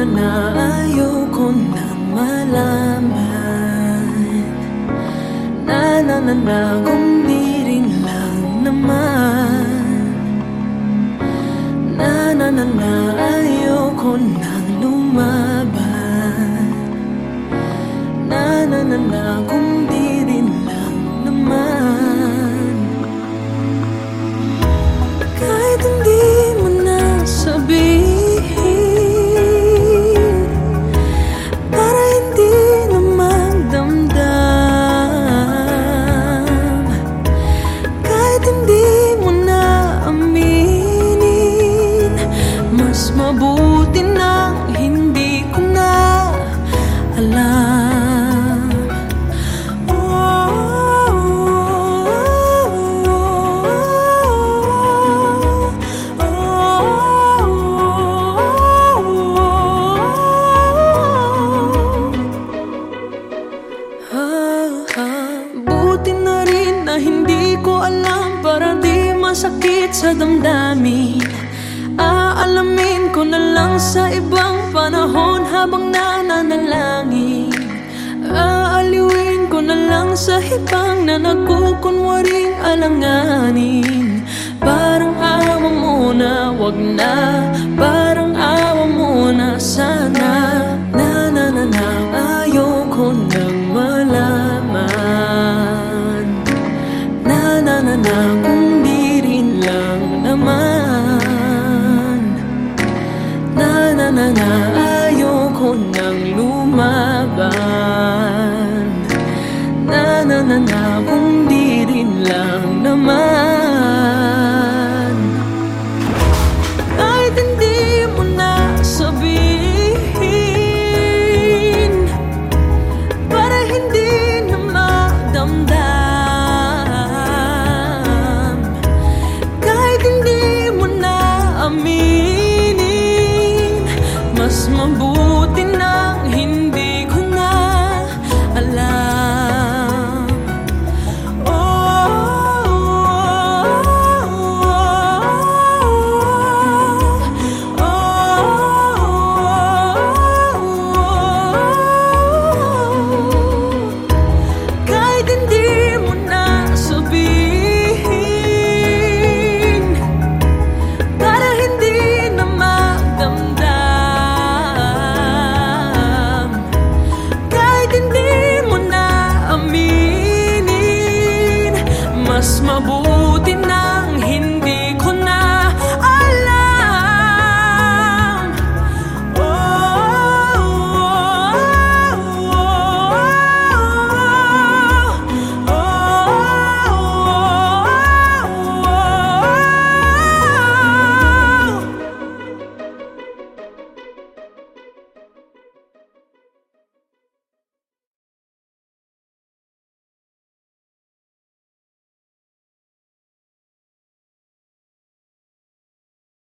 Na na ayoko nang malaman Na na na na rin lang naman. Na na na na ayoko nang lumaban. Na na na na na hindi ko alam Para di masakit sa damdamin. Aalamin ko na lang sa ibang panahon Habang nananalangin. Aaliwin ko na lang sa hibang Na nagkukunwaring alanganin. Parang awa mo na wag na. Parang awa mo na sana Na na ayoko nang lumaban. Na na na na kung